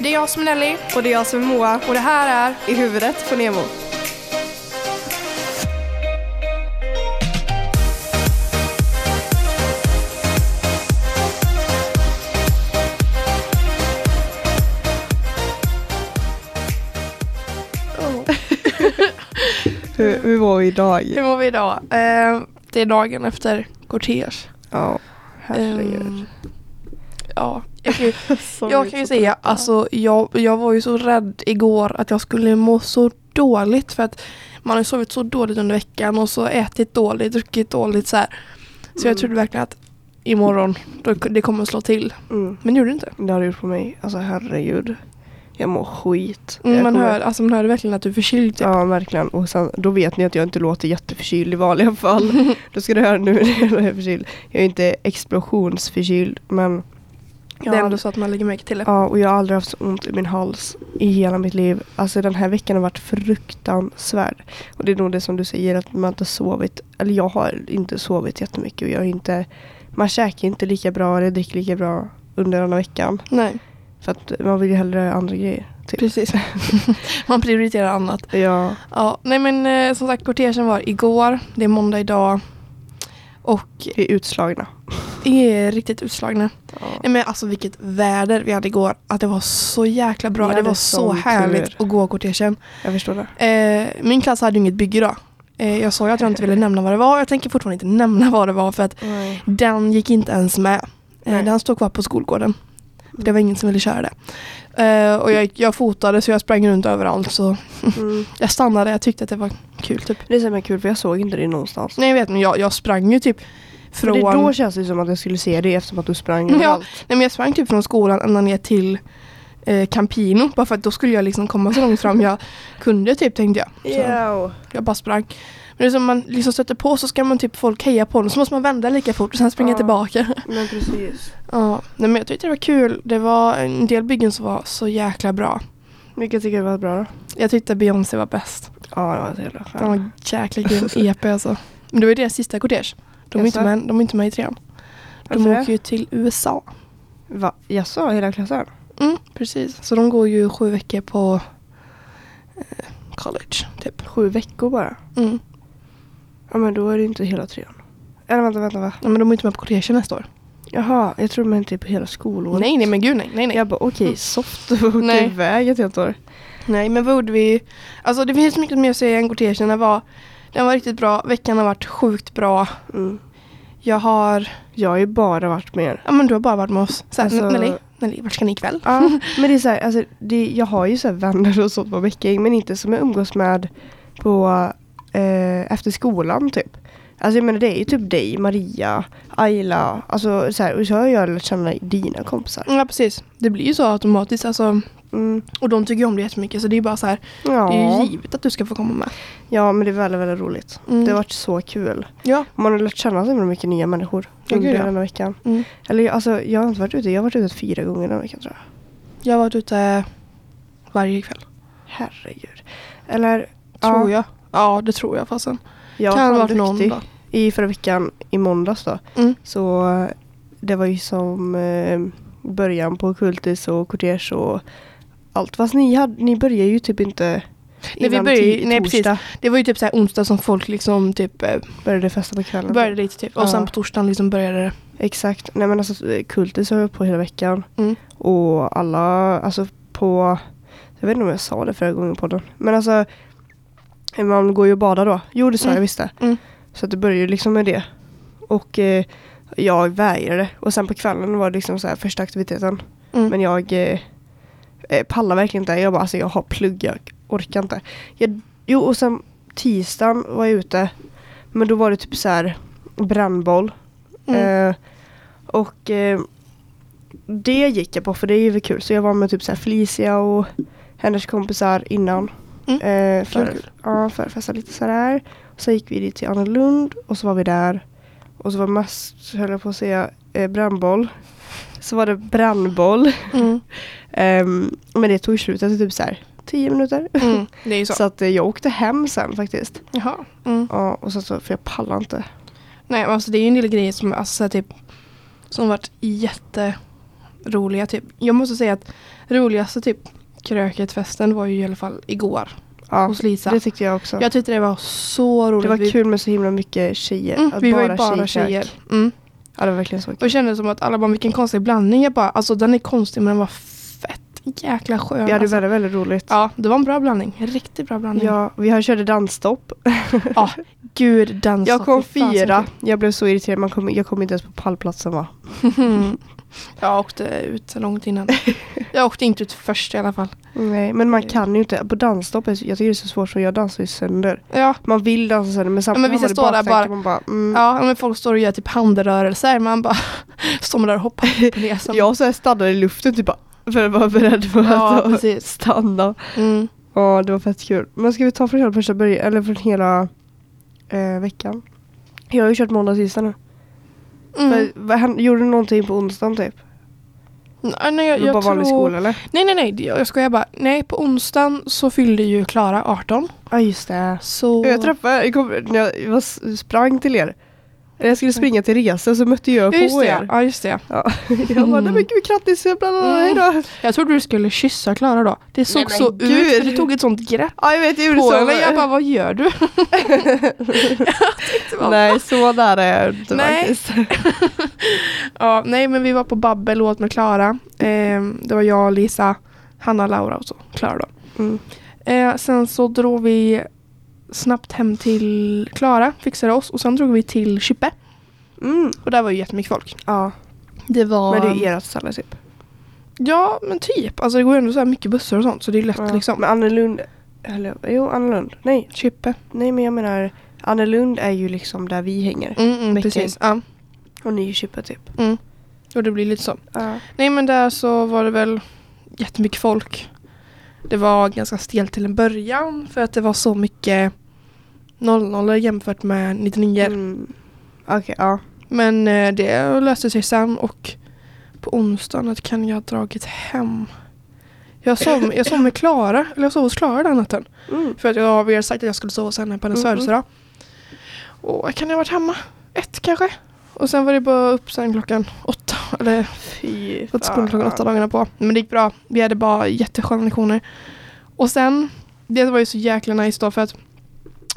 Det är jag som är Nelly Och det är jag som är Moa. och det här är I huvudet på Nemo. hur, hur var vi idag? Hur mår vi idag? Eh, det är dagen efter kortege. Ja, herregud. Ehm, ja, jag kan ju, jag kan säga, alltså jag, jag var ju så rädd igår att jag skulle må så dåligt för att man har sovit så dåligt under veckan och så ätit dåligt, druckit dåligt så här. Så jag Mm. trodde verkligen att imorgon, då, det kommer slå till. Mm. Men det gjorde det inte. Det har det gjort på mig. Alltså herregud. Jag mår skit. Mm, Jag man, kommer- hör, alltså, man hör verkligen att du är förkyld typ. Ja, verkligen. Och sen, då vet ni att jag inte låter jätteförkyld i vanliga fall. då ska du höra nu när jag är förkyld. Jag är inte explosionsförkyld, men Det är ändå så att man lägger märke till det. ja, och jag har aldrig haft så ont i min hals i hela mitt liv. Alltså den här veckan har varit fruktansvärd. Och det är nog det som du säger, att man inte har sovit. Eller jag har inte sovit jättemycket och jag har inte man käkar inte lika bra eller dricker lika bra under den här veckan. Nej, För att man vill ju hellre andra grejer. Typ. precis. man prioriterar annat. Ja, Ja, nej men eh, som sagt kortegen var igår, det är måndag idag. Och vi är utslagna. vi är riktigt utslagna. Ja. Nej men alltså vilket väder vi hade igår. Att det var så jäkla bra. Det var så härligt tur. att gå kortegen. Jag förstår det. Eh, min klass hade ju inget bygge då. Eh, jag sa ju att jag inte ville nämna vad det var. Jag tänker fortfarande inte nämna vad det var för att Nej. den gick inte ens med. Eh, den stod kvar på skolgården. Det var ingen som ville köra det. Eh, och jag, jag fotade så jag sprang runt överallt. Så Mm. jag stannade. Jag tyckte att det var kul typ. Det är så kul för jag såg inte det någonstans. Nej jag vet men jag, jag sprang ju typ Från... Det då känns det som att jag skulle se det eftersom att du sprang Ja. överallt. Nej men jag sprang typ från skolan ända ner till eh, Campino. Bara för att då skulle jag liksom komma så långt fram jag kunde typ tänkte jag. Så Ja. jag bara sprang. Men det är som man liksom stöter på så ska man typ folk heja på den så måste man vända lika fort och sen springa Ja. tillbaka. Men precis. Ja, nej men jag tyckte det var kul. Det var en del byggen som var så jäkla bra. Vilka tycker du var bra då? Jag tyckte Beyoncé var bäst. Ja, det var så jävla Den var jäkla grym EP alltså. Men det var ju deras sista kortege. De är inte med, de är inte med i trean. De Varför åker ju till USA. Va? Jaså, hela klassen? Mm, precis. Så de går ju sju veckor på eh, college, typ. Sju veckor bara? Mm. Ja men då är det inte hela trean. Eller vänta, vänta, va? Ja, men de är inte med på kortege nästa år. Jaha, jag tror men typ hela skolåret. Nej, nej, men gud nej. Nej, nej. Jag bara okej, soft och åka iväg ett helt år. nej men vad gjorde vi? Alltså det finns mycket mer att säga än kortegen. Den var, den var riktigt bra. Veckan har varit sjukt bra. Mm. Jag har, Jag har ju bara varit med er. ja men du har bara varit med oss. Så här, Alltså- Nelly, Nelly, vart ska ni ikväll? Ja, men det är så här, alltså, det, jag har ju så vänner och sånt på Bäcking men inte som jag umgås med på eh, efter skolan typ. Alltså jag menar det är ju typ dig, Maria, Ayla, alltså så här, och så har jag lärt känna dina kompisar. Ja precis. Det blir ju så automatiskt. Alltså, Mm. och de tycker om det jättemycket. Så det är bara så här. Ja. Det är ju givet att du ska få komma med. ja, men det är väldigt, väldigt roligt. Mm. Det har varit så kul. Ja. Man har lärt känna så mycket nya människor under ja. den här veckan. Mm. Eller alltså, jag har inte varit ute, jag har varit ute fyra gånger den här veckan tror jag. Jag har varit ute varje kväll. Herregud. Eller, Tror ja, jag. Ja det tror jag fasen. jag kan var någon duktig. dag. I förra veckan, i måndags då. Mm. Så eh, det var ju som eh, början på kultis och kortege och allt. Fast ni, hade, ni började ju typ inte Nej, vi började nej, precis. Det var ju typ så onsdag som folk liksom typ eh, Började festa på kvällen. började lite typ. Och Ja. sen på torsdagen liksom började det. Exakt. Nej men alltså kultis har jag på hela veckan. Mm. Och alla, alltså på, jag vet inte om jag sa det förra gången på podden. Men alltså, man går ju och badar då. Jo det sa Mm. jag visst. Mm. Så att det började liksom med det. Och eh, jag vägrade. Och sen på kvällen var det liksom så här första aktiviteten. Mm. Men jag eh, eh, pallar verkligen inte. Jag bara, alltså jag har plugg, jag orkar inte. Jag, jo och sen tisdagen var jag ute. Men då var det typ så här brännboll. Mm. Eh, och eh, det gick jag på för det är ju kul. Så jag var med typ så här Felicia och hennes kompisar innan. Mm. Eh, för. Ja, att festa lite sådär. Så gick vi dit till Anna Lund och så var vi där. Och så var mest, höll jag på att säga, eh, brännboll. Så var det brännboll. Mm. Ehm, men det tog slut efter typ så här 10 minuter. Mm. Så. Så att eh, jag åkte hem sen faktiskt. Jaha. Mm. Ja, och så, så, för jag pallar inte. Nej alltså det är ju en del grejer som alltså typ som varit jätte roliga. Typ. Jag måste säga att roligaste typ kröketfesten var ju i alla fall igår Ja, hos Lisa. det tyckte jag också. Jag tyckte det var så roligt. det var kul med så himla mycket tjejer. Mm, vi var ju bara tjejkrök. tjejer. Mm. Ja, det var verkligen så Och kul. det kändes som att alla bara, vilken konstig blandning. Jag bara, alltså den är konstig men den var fett jäkla skön. Vi hade alltså. väldigt, väldigt roligt. Ja, det var en bra blandning. En riktigt bra blandning. Ja, vi har körde dansstopp. Ja, gud dans. Jag kom fyra. Jag blev så irriterad. Man kom, jag kom inte ens på pallplatsen va? jag åkte ut långt innan. jag åkte inte ut först i alla fall. Nej, men man kan ju inte. På dansstopp, är så- jag tycker det är så svårt för jag dansar ju sönder. Ja, Man vill dansa sönder men samtidigt men vissa står där bara- Man bara mm. ja men folk står och gör typ handrörelser. Man bara står man där och hoppar och ner. som- Jag så här stannade i luften typ bara för att vara beredd på Ja, att precis. stanna. Mm. Ja, det var fett kul. Men ska vi ta från hela första början, eller från hela eh, veckan? Jag har ju kört måndag tisdag nu. Mm. För, hän- gjorde någonting på onsdagen typ? Nej, nej, jag, jag bara vanlig tror... skola eller? Nej, nej, nej. Jag skojar bara. Nej, på onsdagen så fyllde ju Klara 18. Ja just det. Så... Jag träffade, jag, kom, jag, jag sprang till er. Jag skulle springa till resa så mötte jag Ja, just på det. er. Ja, just det. Ja. Jag bara, nej men gud grattis, bla Mm. hejdå. Jag trodde du skulle kyssa Klara då. Det såg men så gud. ut, för du tog ett sånt grepp Ja jag vet, jag på henne. Jag bara, vad gör du? bara- nej så där är jag inte Nej. faktiskt. Ja, nej, men vi var på Babbel åt med Klara. Eh, det var jag, Lisa, Hanna, Laura och så Klara då. Mm. Eh, sen så drog vi snabbt hem till Klara, fixade oss och sen drog vi till Chippe. Mm. Och där var ju jättemycket folk. Ja, Det var... men det är ert ställe typ. Ja, men typ. Alltså det går ju ändå så här mycket bussar och sånt så det är lätt Ja. liksom. Men Annelund, eller jo Annelund, nej, Chippe. nej men jag menar Annelund är ju liksom där vi hänger. Mm, mm, precis. Ja. Och ni är Chippe typ. Mm. Och det blir lite så. Ja. Nej men där så var det väl jättemycket folk. Det var ganska stelt till en början för att det var så mycket 00 jämfört med 99 Mm. Okej, ja. Men eh, det löste sig sen och på onsdagen kan jag ha dragit hem. Jag sov, jag sov med Klara, eller jag sov hos Klara den natten. Mm. För att jag hade sagt att jag skulle sova hos henne på hennes Mhm. födelsedag. Och kan jag ha varit hemma? Ett kanske? Och sen var det bara upp sen klockan åtta. Eller Fy fått skolan klockan åtta dagarna på. Men det gick bra. Vi hade bara jättesköna lektioner. Och sen, det var ju så jäkla nice då för att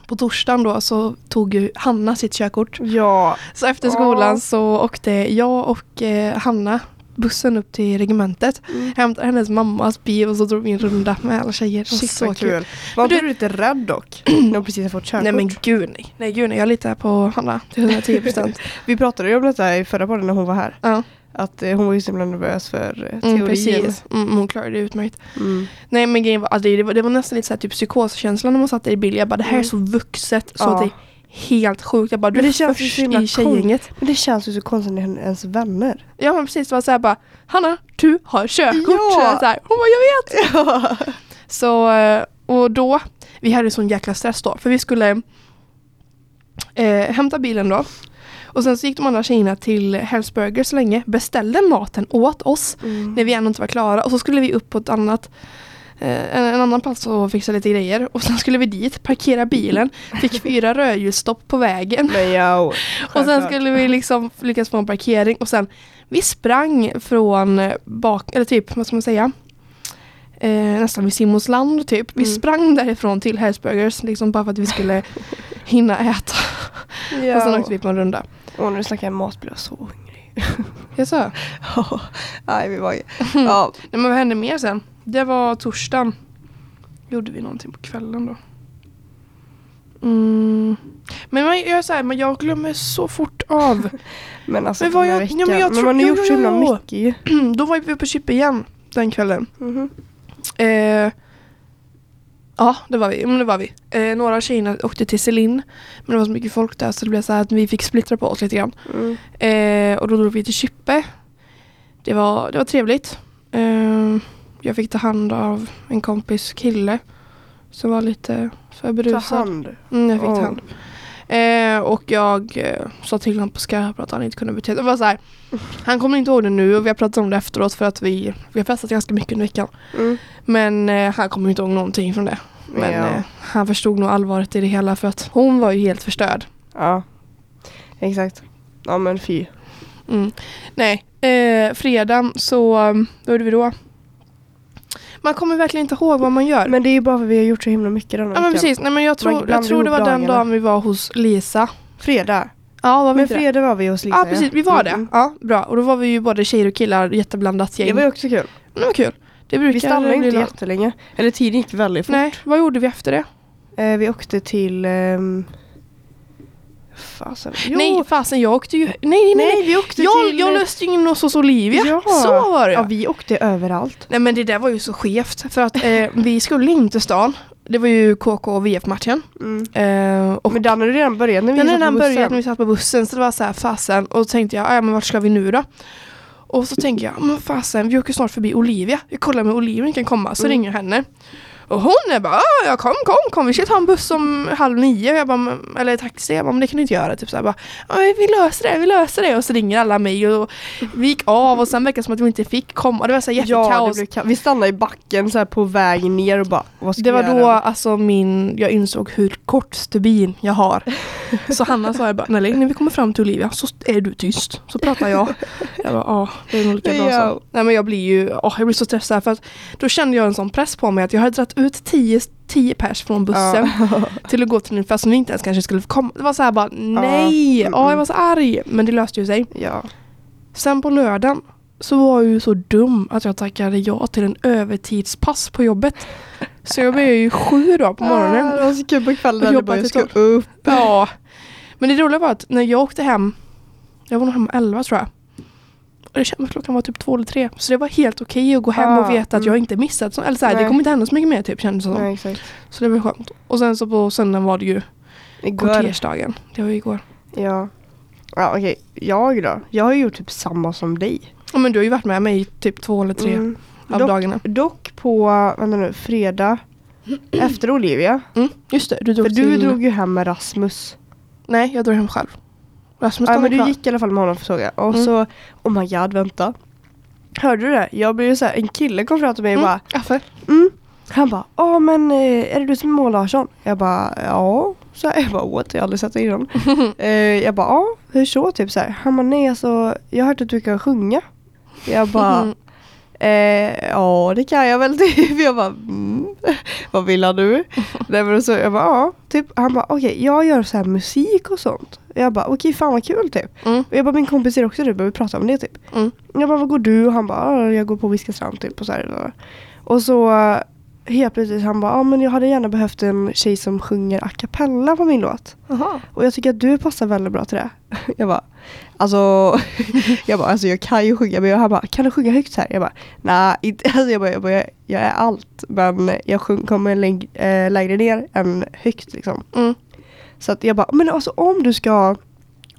på torsdagen då så tog ju Hanna sitt körkort. Ja, Så efter skolan så åkte jag och eh, Hanna bussen upp till regementet. Mm. Hämtade hennes mammas bil och så drog vi en runda med alla tjejer. Shit så vad kul. Var inte du lite rädd dock? När hon precis har fått körkort. Nej men gud nej. Nej gud nej, jag litar på Hanna till 110 procent. Vi pratade ju om detta i förra podden när hon var här. ja, Att eh, hon var ju så himla nervös för eh, mm, teorin. precis. Mm, hon klarade det utmärkt. Mm. Nej men grejen var, alltså, det, var, det var nästan lite så här, typ psykoskänsla när man satt där i bil. Jag bara det här är så vuxet så Mm. Ja. att det är helt sjukt. Jag bara du det är först så i tjejgänget. Men det känns ju så konstigt när ens vänner. Ja men precis, det var såhär bara Hanna, du har körkort. Ja. Så här, hon bara jag vet. Ja. Så, eh, och då, vi hade sån jäkla stress då. För vi skulle eh, hämta bilen då. Och sen så gick de andra tjejerna till Hells Burger så länge, beställde maten åt oss Mm. när vi ännu inte var klara. Och så skulle vi upp på ett annat eh, en, annan plats och fixa lite grejer. Och sen skulle vi dit, parkera bilen, fick fyra rödljusstopp på vägen. Och sen skulle vi liksom lyckas få en parkering och sen vi sprang från bak, eller typ vad ska man säga eh, nästan vid Simonsland typ. Vi Mm. sprang därifrån till Hellsburgers liksom bara för att vi skulle hinna äta. Och sen åkte vi på en runda. Och du snackar mat blir jag så hungrig. Jag sa. Ja, Nej, vi var. Ja. Nej men vad hände mer sen? Det var torsdagen. Gjorde vi någonting på kvällen då? Mm. Men man gör så här, men jag glömmer så fort av. Men alltså Men vad jag- veckan. ja, men jag men tror- man har jo, gjort jo, så himla mycket då var vi på Chippe igen den kvällen. Mhm. Eh, ja, det var vi. Men det var vi. Eh, några av tjejerna åkte till Celine. Men det var så mycket folk där så det blev så att vi fick splittra på oss lite grann. Mm. Eh, och då drog vi till Chippe. Det var, det var trevligt. Eh, jag fick ta hand av en kompis kille. Som var lite för Ta berusad. hand. Mm, jag fick ta Åh. hand. Eh, och jag eh, sa till honom på Skype att han inte kunde bete sig. Var så här, Han kommer inte ihåg det nu och vi har pratat om det efteråt för att vi, vi har festat ganska mycket under veckan. Mm. Men eh, han kommer inte ihåg någonting från det. Men Ja. eh, han förstod nog allvaret i det hela för att hon var ju helt förstörd. Ja, exakt. Ja men fy. Mm. Nej, Eh, fredagen så, um, vad gjorde vi då? Man kommer verkligen inte ihåg vad man gör. Men det är ju bara för att vi har gjort så himla mycket den här ja men precis, nej men jag tror, jag tror det var ihop den dagarna. dagen vi var hos Lisa. Fredag. Ja, var vi Men inte det? fredag var vi hos Lisa. Ja precis, vi var det. Mm. Ja, bra. Och då var vi ju både tjejer och killar, jätteblandat gäng. Det var ju också kul. Det var kul. Det brukar Vi stannade inte la- jättelänge. Eller tiden gick väldigt fort. Nej, vad gjorde vi efter det? Eh, vi åkte till... ehm, fasen. Jo, Nej, fasen jag åkte ju... Nej, nej, nej. nej vi åkte Jag, till... jag löste in oss hos Olivia. Ja. Så var det. Ja, vi åkte överallt. Nej men det där var ju så skevt. För att eh, vi skulle in till stan. Det var ju KK och VF-matchen. Mm. Eh, och Men den hade redan börjat när vi den satt hade på redan bussen. börjat när vi satt på bussen. Så det var så här fasen. Och då tänkte jag, ja men vart ska vi nu då? Och så tänker jag, men fasen vi åker snart förbi Olivia. Jag kollar med Olivia kan komma. Så Mm. ringer jag henne. Och hon är bara, "Ah, ja kom kom kom vi ska ta en buss om halv nio. Jag bara, "Men- eller taxi. Jag bara, men det kan du inte göra. Typ så här, bara, "Ja, vi löser det, vi löser det. Och så ringer alla mig och vi gick av och sen verkar det som att vi inte fick komma. Det var så här Ja, jättekaos. ka- vi stannade i backen så här på väg ner och bara, vad ska Det var göra? då alltså min, jag insåg hur kort stubin jag har. Så Hanna sa jag bara, Nelly när vi kommer fram till Olivia så är du tyst. Så pratar jag. Jag bara, ja det är nog lika bra Ja. så. Nej men jag blir ju, åh jag blir så stressad för att då kände jag en sån press på mig att jag hade dragit ut 10 10 pers från bussen till att gå till en fest som inte ens kanske skulle komma. Det var så här bara, nej! Mm, Ja, jag var så arg. Men det löste ju sig. Ja. Sen på lördagen så var jag ju så dum att jag tackade ja till en övertidspass på jobbet. Så jag började ju sju då på morgonen. Ah, det var så kul på kvällen när jobbat jag till skulle tolv. upp. Ja. Men det roliga var att när jag åkte hem, jag var nog hemma elva tror jag. Och det kändes klockan var typ två eller tre. Så det var helt okej att gå hem och Ah, veta att mm. jag inte missat. Eller så här, det kommer inte hända så mycket mer typ kändes det som. Nej, exakt. Så det var skönt. Och sen så på söndagen var det ju Igår. kvartersdagen. Det var ju igår. Ja. Ja okej, jag då? Jag har ju gjort typ samma som dig. Ja men du har ju varit med mig i typ två eller tre Mm. av dock, dagarna. dock på, vänta nu, fredag efter Olivia. Mm, just det, du drog För du till... drog ju hem med Rasmus. Nej, jag drog hem själv. Rasmus Ja men du kvar. gick i alla fall med honom såg jag. Och Mm. så, oh my god vänta. Hörde du det? Jag blev ju såhär, en kille kom fram till mig och Mm, bara Affe. mm. Han bara, ja men eh, är det du som är Moa Larsson? Jag bara, ja. Så här, jag bara, what? Jag har aldrig sett det innan. eh, jag bara, ja hur så? Typ så här. Han bara, nej alltså jag har hört att du kan sjunga. Jag bara, Eh, ja det kan jag väl typ. Jag bara, mm, vad vill han nu? Nej, men så, jag bara, ja. Typ, han bara, okej jag gör så här musik och sånt. Jag bara, okej fan vad kul typ. Mm, jag bara, min kompis är också det, vi prata om det typ. mm. Jag bara, vad går du? Och han bara, "Ja, jag går på Viskastrand typ. Och så, här, och så helt plötsligt han bara, ja men jag hade gärna behövt en tjej som sjunger a cappella på min låt. Jaha. Och jag tycker att du passar väldigt bra till det. Jag bara, alltså, jag bara, alltså jag kan ju sjunga, men jag, han bara, kan du sjunga högt här? Jag bara, nej, inte, alltså jag bara, jag, bara, jag, jag är allt, men jag sjung, kommer läng, äh, lägre ner än högt liksom. Mm. Så att jag bara, men alltså om du ska,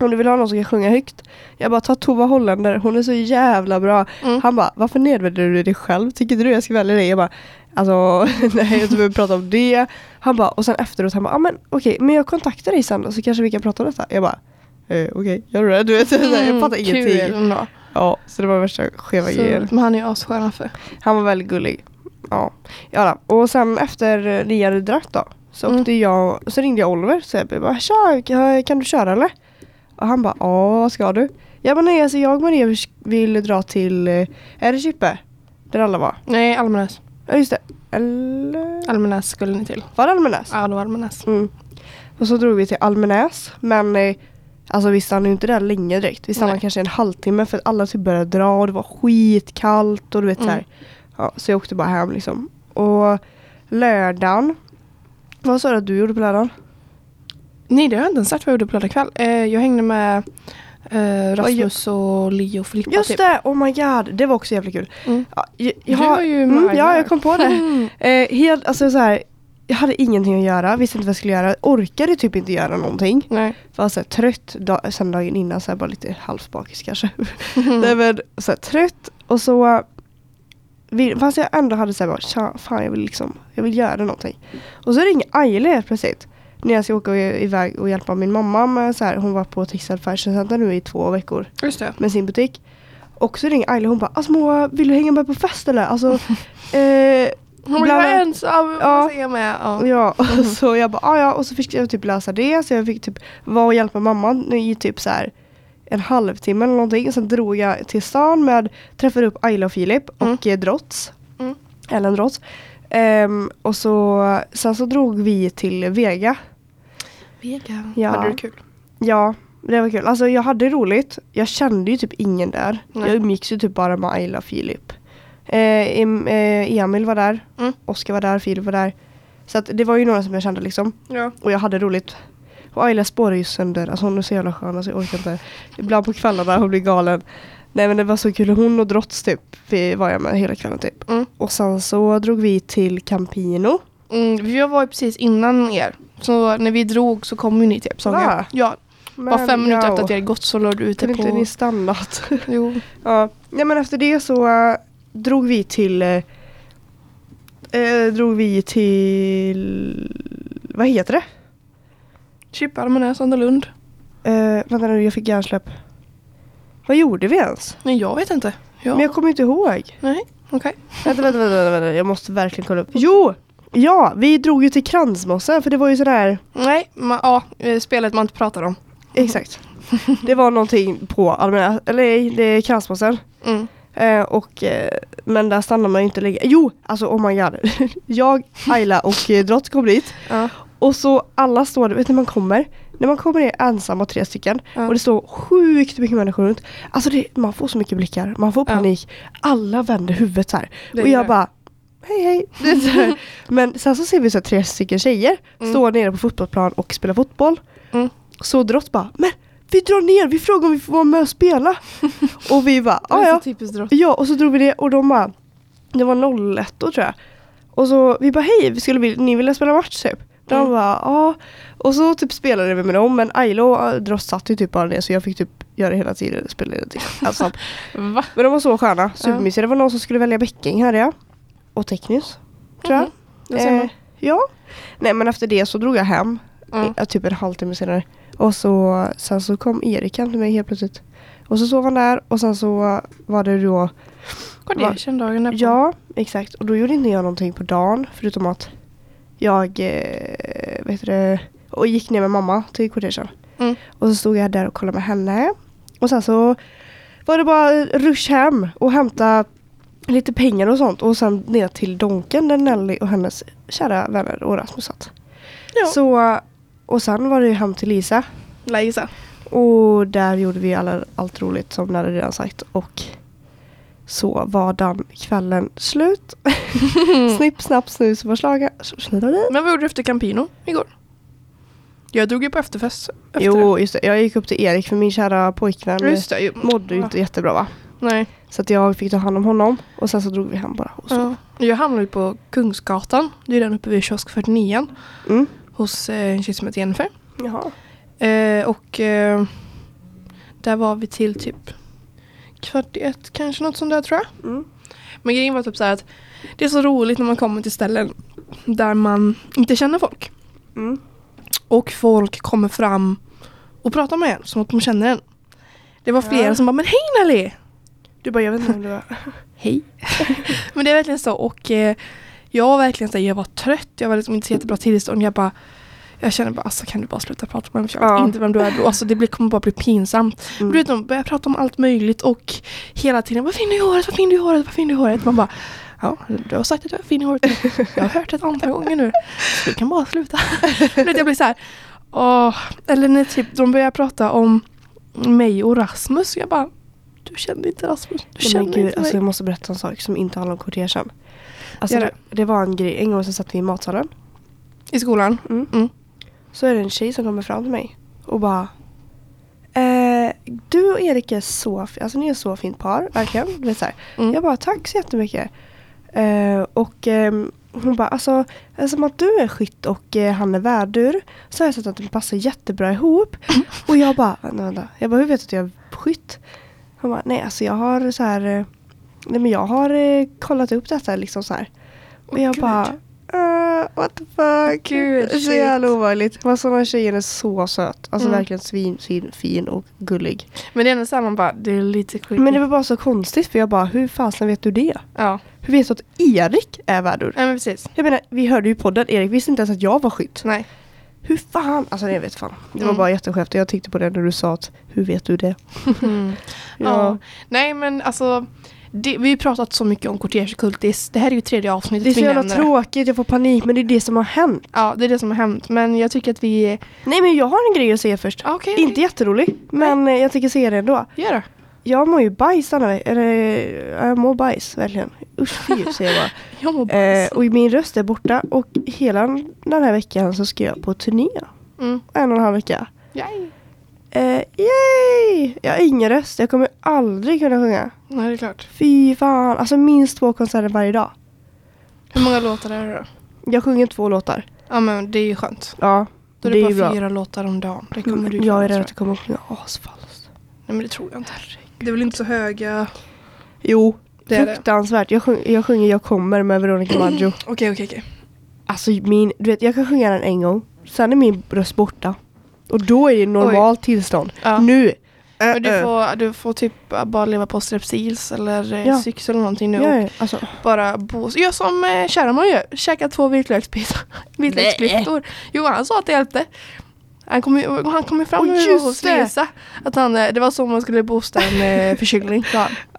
om du vill ha någon som kan sjunga högt, jag bara, ta Tova Hollander, hon är så jävla bra. Mm. Han bara, varför nedvärderar du dig själv? Tycker du jag ska välja dig? Jag bara, alltså nej jag behöver prata om det. Han bara, och sen efteråt han bara, ah, men okej, men jag kontaktar dig sen då, så kanske vi kan prata om detta. Jag bara, eh, okej, gör du det? Du vet, här, jag fattar ingenting. Mm, Kul. Ja, så det var värsta skeva grejer. Men han är ju asskön Affe. Han var väldigt gullig. Ja, ja då. Och sen efter ni hade dratt då, så Mm. jag, så ringde jag Oliver så jag bara, tja, kan du köra eller? Och han bara, ja vad ska du? Jag bara, nej alltså jag och Maria vill dra till, eh, är det Chippe? Där alla var. Nej, Almenäs. Ja just det. Eller? Almenäs skulle ni till. Var det Almenäs? Ja, det var Almenäs. Mm. Och så drog vi till Almenäs. Men eh, alltså vi stannade ju inte där länge direkt. Vi stannade Nej. kanske en halvtimme för att alla typ började dra och det var skitkallt och du vet Mm. så här. Ja, så jag åkte bara hem liksom. Och lördagen. Vad sa du att du gjorde på lördagen? Nej, det har jag inte ens sagt vad jag gjorde på lördag kväll. Eh, jag hängde med eh, Rasmus och Leo och Filippa Just typ. det! Oh my god! Det var också jävligt kul. Mm. Ja, jag, jag Du var ju mm, med Ja, jag kom på det. Mm. Eh, helt, alltså så här, jag hade ingenting att göra, visste inte vad jag skulle göra, orkade typ inte göra någonting. Nej. Var så här, trött dag, sen dagen innan, så här, bara lite halvbakis kanske. Nej, men, så här, trött och så vill, fast jag ändå hade så här, bara, "Tja, fan jag vill liksom, jag vill göra någonting. Och så ringer Aile helt plötsligt. När jag ska åka iväg och hjälpa min mamma med så här, hon var på Textile Fashion Center nu i två veckor med sin butik. Och så ringer Aile och hon bara, alltså Moa, vill du hänga med på fest eller? Alltså, eh, Hon blev Bland- ensam. Ja. Ja. med. Ja. Ja, och Mhm. så jag bara, "Ah, ja, och så fick jag typ lösa det. Så jag fick typ vara och hjälpa mamma i typ så här en halvtimme eller någonting. Sen drog jag till stan med, träffade upp Ayla och Filip Mm. och eh, Drotts. Mm. Ellen Drotts. Ehm, och så, sen så drog vi till Vega. Vega. Ja. Hade du kul? Ja, det var kul. Alltså jag hade roligt. Jag kände ju typ ingen där. Nej. Jag umgicks ju typ bara med Ayla och Filip. Eh, eh, Emil var där. Mm. Oskar var där, Filip var där. Så att det var ju några som jag kände liksom. Ja. Och jag hade roligt. Och Ayla spårar ju sönder. Alltså hon är så jävla skön. Alltså jag orkar inte. Ibland på kvällarna hon blir galen. Nej men det var så kul. Hon och Drotts typ. Vi var jag med hela kvällen typ. Mm. Och sen så drog vi till Campino. Mm, vi var ju precis innan er. Så när vi drog så kom ju ni till Epsånga. Va? Ja, bara fem minuter efter att jag hade gått så låg du ute Kunde på... inte ni stannat? Jo. Ja, ja men efter det så äh, drog vi till äh, äh, drog vi till vad heter det? Chip, Almenäs, Andalund. Äh, vänta nu, jag fick hjärnsläpp. Vad gjorde vi ens? Nej, jag vet inte. Ja. Men jag kommer inte ihåg. Nej, okej. Vänta, vänta, vänta, vänta, vänta, jag måste verkligen kolla upp. Jo! Ja, vi drog ju till Kransmossen för det var ju sådär, Nej, ma- ja, eh, spelet man inte pratar om. exakt. Det var någonting på allmänna, eller nej, det är Kransmossen. Mm. Eh, och, eh, men där stannar man ju inte länge. Jo, alltså oh my god. jag, Ayla och eh, Drott kom dit. Ja. Och så alla står vet ni när man kommer? När man kommer är ensamma tre stycken Ja. och det står sjukt mycket människor runt. Alltså det, man får så mycket blickar, man får Ja. panik. Alla vänder huvudet så här. Det och jag det. bara Hej hej. Det är så här. Men sen så ser vi så här, tre stycken tjejer Mm. stå nere på fotbollsplan och spela fotboll. Mm. Så Drott bara, men vi drar ner, vi frågar om vi får vara med och spela. och vi bara, ja ja. drott. Ja, och så drog vi det och de bara, det var 01 då tror jag. Och så vi bara hej, skulle vi, ni vilja spela match typ? De Mm. bara ja. Och så typ spelade vi med dem men Ailo och Dross satt ju typ bara det så jag fick typ göra hela tiden. Spela hela tiden. Alltså, men de var så sköna, supermysiga. Det var någon som skulle välja bäcking hörde jag. Och Teknius, tror jag. Mhm. Eh, ja. Nej men efter det så drog jag hem. Mm. eh, Typ en halvtimme senare. Och så, sen så kom Erik hem till mig helt plötsligt. Och så sov han där och sen så var det då Kardation dagen därpå. Ja, exakt. Och då gjorde inte jag någonting på dagen förutom att jag eh, vet det, och gick ner med mamma till Cortegen. Mm. Och så stod jag där och kollade med henne. Och sen så var det bara rush hem och hämta lite pengar och sånt. Och sen ner till Donken där Nelly och hennes kära vänner och Rasmus satt. Ja. Så, och sen var det ju hem till Lisa. Lisa. Och där gjorde vi alla, allt roligt som Nelly redan sagt. Och så var den kvällen slut. Snipp, snapp, snus var slaga. Men vad gjorde du efter Campino igår? Jag drog ju på efterfest. Efter Jo, just det. Jag gick upp till Erik för min kära pojkvän. Just det. Mådde ju inte jättebra va. Nej. Så att jag fick ta hand om honom. Och sen så drog vi hem bara. Och så. Ja. Jag hamnade på Kungsgatan. Det är den uppe vid kiosk 49. Mm. Hos eh, en tjej som heter Jennifer. Jaha. Eh, och eh, där var vi till typ kvart i ett kanske något sånt där tror jag. Mm. Men grejen var typ så här att det är så roligt när man kommer till ställen där man inte känner folk. Mm. Och folk kommer fram och pratar med en som att de känner en. Det var flera Ja. som bara men hej Nelly! Du bara, jag vet inte om du var... Hej. men det är verkligen så och eh, jag var verkligen så jag var trött, jag var liksom inte så jättebra tillstånd. Jag bara jag känner bara alltså kan du bara sluta prata med mig jag Ja. inte vem du är då. Alltså det blir, kommer bara bli pinsamt. Mm. Du vet de börjar prata om allt möjligt och hela tiden vad fin du i håret, vad fin du i håret, vad fin du i håret. Man bara Ja, du har sagt att jag är fin i håret. Jag har hört det ett antal gånger nu. Så du kan bara sluta. Vet, jag blir så här. Åh, eller när typ de börjar prata om mig och Rasmus. Jag bara Du känner inte Rasmus. Du Nej, känner men gud, inte alltså mig. jag måste berätta en sak som inte handlar om kortegen. Alltså Gör det. det. det var en grej, en gång så satt vi i matsalen. I skolan. Mm. Mm. Så är det en tjej som kommer fram till mig och bara eh, Du och Erik är så, alltså ni är så fint par, verkligen. Du vet, så. Mm. Jag bara tack så jättemycket. Eh, och ehm, hon bara alltså, som att du är skytt och eh, han är värdur så har jag sett att de passar jättebra ihop. och jag bara, vänta, vänta. Jag bara hur vet du att jag är skytt? Hon bara nej alltså jag har så här eh, Nej men jag har eh, kollat upp detta liksom så här. Och jag Gud. bara uh, what the fuck. Gud, så jävla ovanligt. Men sådana tjejer är så söt. Alltså Mm. verkligen svin, svin, fin och gullig. Men det är ändå så här man bara, det är lite creepy. Men det var bara så konstigt för jag bara hur fasen vet du det? Ja, Hur vet du att Erik är värdur? Nej, men precis. Jag menar, vi hörde ju podden, Erik visste inte ens att jag var skytt. Nej. Hur fan? Alltså jag vet fan. Det var Mm. bara jätteskevt. Jag tänkte på det när du sa att hur vet du det? Mm. Ja. Nej men alltså, det, vi har pratat så mycket om kortege och kultis. Det här är ju tredje avsnittet Det är så jävla det. tråkigt, jag får panik men det är det som har hänt. Ja, det är det som har hänt. Men jag tycker att vi... Nej men jag har en grej att säga först. Okej, Inte jätterolig, men eh, jag tänker säga det ändå. gör det. Jag mår ju bajs denna vecka. Eller jag mår bajs verkligen. Usch fy säger jag bara. Jag mår Eh, bajs. och min röst är borta och hela den här veckan så ska jag på turné. Mm. En och en halv vecka. Yay. Eh, yay! Jag har ingen röst, jag kommer aldrig kunna sjunga. Nej, det är klart. Fy fan, alltså minst två konserter varje dag. Hur många låtar är det då? Jag sjunger två låtar. Ja, men det är ju skönt. Ja, Då är det det, är ju bara fyra låtar om dagen. Det kommer du jag är rädd att jag kommer att sjunga asfalskt. Nej, men det tror jag inte. Det är väl inte så höga... Jo, Det är det. fruktansvärt. Jag, sjung, jag sjunger Jag kommer med Veronica Maggio. Okej, okej, okej. Alltså min, du vet jag kan sjunga den en gång. Sen är min röst borta. Och då är det normalt tillstånd. Ja. Nu. Äh, Men du äh. får, du får typ bara leva på strepsils eller eh, Ja. Syx eller någonting nu. Ja, alltså, bara bo. Gör som eh, Kärrman gör. Käka två vitlökspizza- vitlöksklyftor. Jo, han sa att det hjälpte. Han kom, ju- han kom ju fram var just hos. Lisa. Att han, eh, det var så man skulle boosta en eh, förkylning.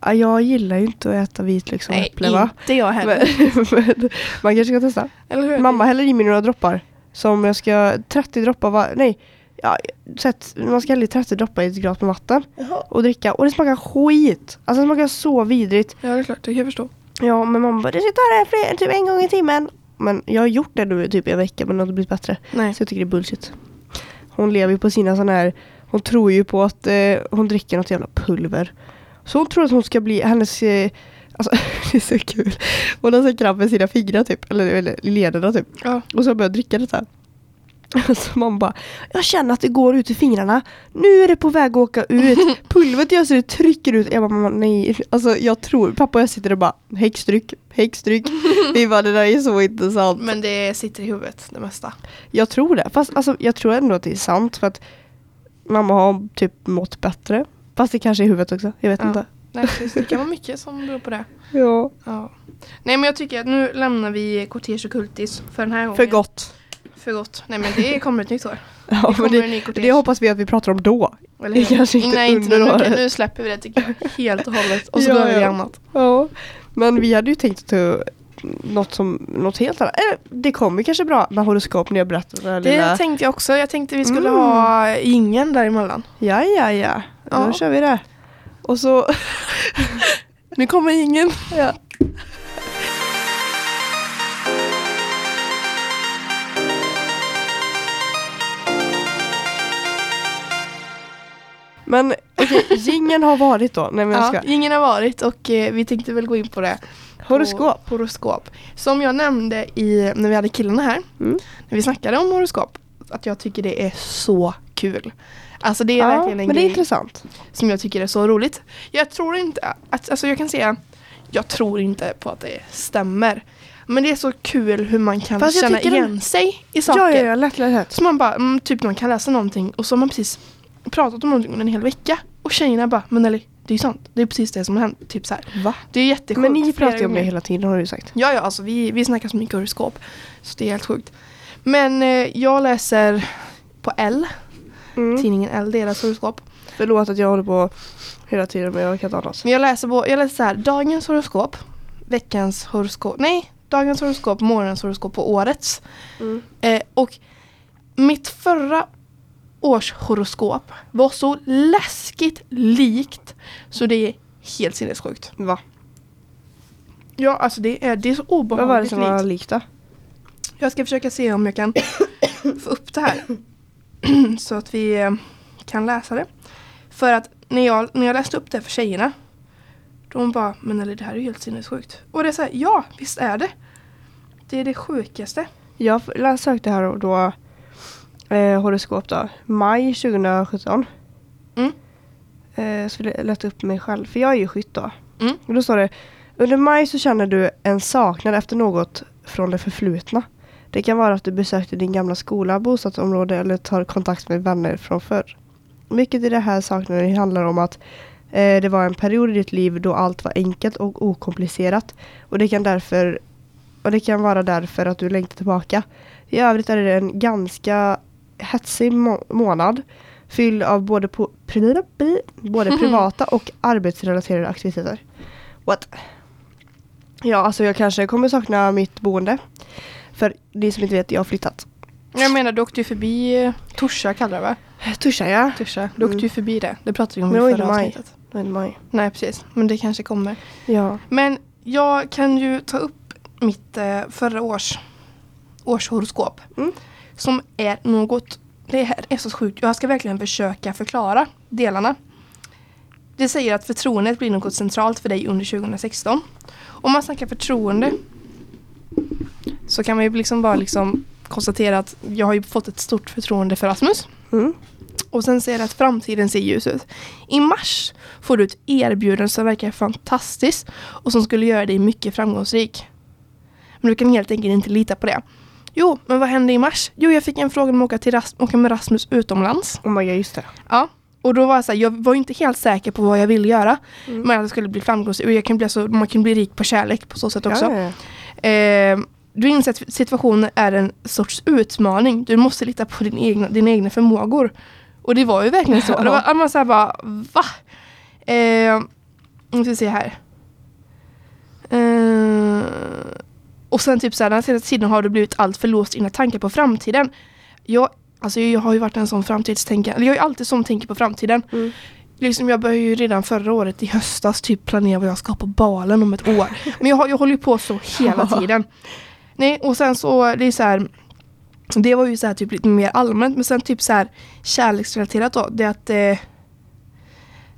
ja, jag gillar ju inte att äta vitlök som Nej, äpple va? inte jag heller. Men, men, man kanske ska testa. Eller hur? Mamma häller i mig några droppar. Som jag ska, 30 droppar var, nej. Ja, sätt, man ska hälla i 30 droppar i ett glas med vatten. Jaha. Och dricka. Och det smakar skit. Alltså det smakar så vidrigt. Ja, det är klart. Det kan jag förstå. Ja men mamma bara, du ska ta det fler, typ en gång i timmen. Men jag har gjort det nu typ i en vecka men det har inte blivit bättre. Nej. Så jag tycker det är bullshit. Hon lever ju på sina sådana här, hon tror ju på att eh, hon dricker något jävla pulver. Så hon tror att hon ska bli, hennes, eh, alltså det är så kul. Hon har så kramp med sina fingrar typ, eller, eller lederna typ. Ja. Och så börjar dricka detta. Så man bara, jag känner att det går ut i fingrarna. Nu är det på väg att åka ut. Pulvret så det trycker ut. Jag bara, nej. Alltså jag tror, pappa och jag sitter och bara, häxtryck, häxtryck. Vi bara, det där är så intressant. Men det sitter i huvudet, det mesta. Jag tror det. Fast alltså, jag tror ändå att det är sant för att mamma har typ mått bättre. Fast det kanske är i huvudet också. Jag vet Ja. inte. Nej, precis. det kan vara mycket som beror på det. Ja. Ja. Nej, men jag tycker att nu lämnar vi kortege och kultis för den här gången. För gott. För gott. Nej, men det kommer ett nytt år. Ja, Det det, det hoppas vi att vi pratar om då. Eller hur? kanske inte Nej, inte nu. året. Nu, släpper vi det tycker jag. Helt och hållet. Och så Ja, går vi till annat. Ja. Men vi hade ju tänkt att ta något, som, något helt annat. Eh, det kommer kanske bra med horoskop när jag berättar det Det lilla. tänkte jag också. Jag tänkte vi skulle Mm. ha ingen däremellan. Ja, ja, ja. Då Ja. kör vi det. Och så... Nu kommer ingen. ja. Men okej, jingeln har varit då. Nej men jag Ja, ska. ingen har varit och eh, vi tänkte väl gå in på det. Horoskop. På, horoskop. Som jag nämnde i, när vi hade killarna här. Mm. När vi snackade om horoskop. Att jag tycker det är så kul. Alltså det är Ja, verkligen en men det är grej intressant. som jag tycker är så roligt. Jag tror inte att, alltså jag kan säga, jag tror inte på att det stämmer. Men det är så kul hur man kan Fast jag känna tycker den- igen sig i saker. Ja, ja, ja, lätt, lätt, lätt. Så man bara, mm, typ man kan läsa någonting och så har man precis pratat om någonting under en hel vecka. Och tjejerna bara, men Nelly, det är ju sant. Det är precis det som har hänt. Typ så här. Va? Det är jättesjukt. Men ni pratar ju om det hela tiden har du sagt. Ja, ja, alltså vi, vi snackar så mycket horoskop. Så det är helt sjukt. Men eh, jag läser på L, Mm. tidningen L, deras horoskop. Förlåt att jag håller på hela tiden men jag kan inte annars. Men jag läser, på, jag läser så här, dagens horoskop, veckans horoskop, nej, dagens horoskop, morgonens horoskop och årets. Mm. Eh, och mitt förra års horoskop var så läskigt likt så det är helt sinnessjukt. Va? Ja, alltså det är, det är så Vad obehagligt var det som var likt. då? Jag ska försöka se om jag kan få upp det här. så att vi eh, kan läsa det. För att när jag, när jag läste upp det för tjejerna. De bara, men eller det här är ju helt sinnessjukt. Och det är så här, ja visst är det. Det är det sjukaste. Jag sökte här och då eh, horoskop då. Maj 2017. Mm. Eh, så jag lät upp mig själv. För jag är ju skytt då. Mm. Och då står det. Under maj så känner du en saknad efter något från det förflutna. Det kan vara att du besökte din gamla skola, bostadsområde eller tar kontakt med vänner från förr. Mycket i det här saknaden handlar om att eh, det var en period i ditt liv då allt var enkelt och okomplicerat. Och det kan därför och det kan vara därför att du längtar tillbaka. I övrigt är det en ganska hetsig må- månad. Fylld av både, på, både privata och arbetsrelaterade aktiviteter. What? Ja, alltså jag kanske kommer sakna mitt boende. För ni som inte vet, jag har flyttat. Jag menar, du åkte ju förbi eh, Torsa kallar det va? Törsa jag? Torsa. Du åkte ju förbi det. Det pratade vi om Men i förra avsnittet. Det var maj. Nej, precis. Men det kanske kommer. Ja. Men jag kan ju ta upp mitt eh, förra års årshoroskop. Mm. Som är något, det här är så sjukt. Jag ska verkligen försöka förklara delarna. Det säger att förtroendet blir något centralt för dig under 2016. Om man snackar förtroende så kan man ju liksom bara liksom konstatera att jag har ju fått ett stort förtroende för Rasmus. Mm. Och sen säger det att framtiden ser ljus ut. I mars får du ett erbjudande som verkar fantastiskt och som skulle göra dig mycket framgångsrik. Men du kan helt enkelt inte lita på det. Jo, men vad hände i mars? Jo, jag fick en fråga om att åka, till Ras- åka med Rasmus utomlands. Oh my god, just det. Ja. Och då var jag så här, jag var inte helt säker på vad jag ville göra. Mm. Men att jag skulle bli framgångsrik. Och jag kan bli alltså, man kan bli rik på kärlek på så sätt också. Ja, ja, ja. Eh, du inser att situationen är en sorts utmaning. Du måste lita på din egna, dina egna förmågor. Och det var ju verkligen så. Det var, man såhär bara, va? Eh, nu ska vi se här. Eh, och sen typ såhär, den senaste tiden har du blivit allt för låst i dina tankar på framtiden. Jag, alltså jag har ju varit en sån framtidstänkare, eller jag är alltid sån tänker på framtiden. Mm. Liksom jag började ju redan förra året i höstas typ planera vad jag ska ha på balen om ett år. Men jag, jag håller ju på så hela tiden. Nej, och sen så, det är så här. Det var ju så här typ lite mer allmänt, men sen typ så här kärleksrelaterat då, det är att eh,